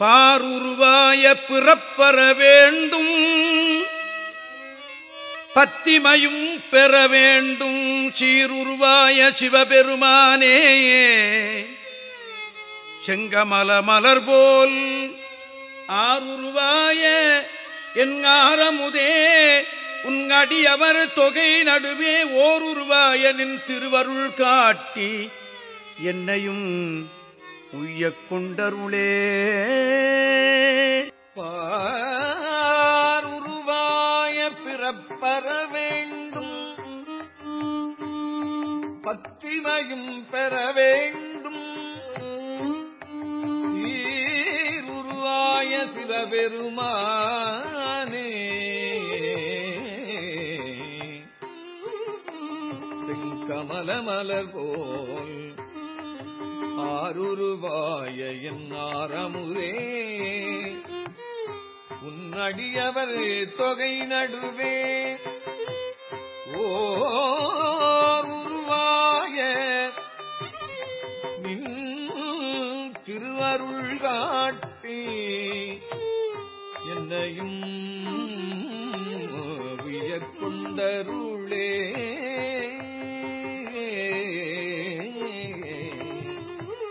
பாருருவாய பிறப்பற வேண்டும். பத்திமையும் பெற வேண்டும். சீருருவாய சிவபெருமானே. செங்கமல மலர் போல் ஆருருவாய என் ஆரமுதே. அடியவர் தொகை நடுவே ஓருருவாயனின் திருவருள் காட்டி என்னையும் உய்ய கொண்டருளே. பாருருவாய பிறப்பற வேண்டும். பத்தினையும் பெற வேண்டும். சீருருவாய சிவபெருமா கமல மலர் போல் ஆருருவாய என் ஆரமுரே. உன்னடியவர் தொகை நடுவே. ஓருருவாய நின் திருவருள் காட்டி என்னையும் வியக்கொண்டருளே.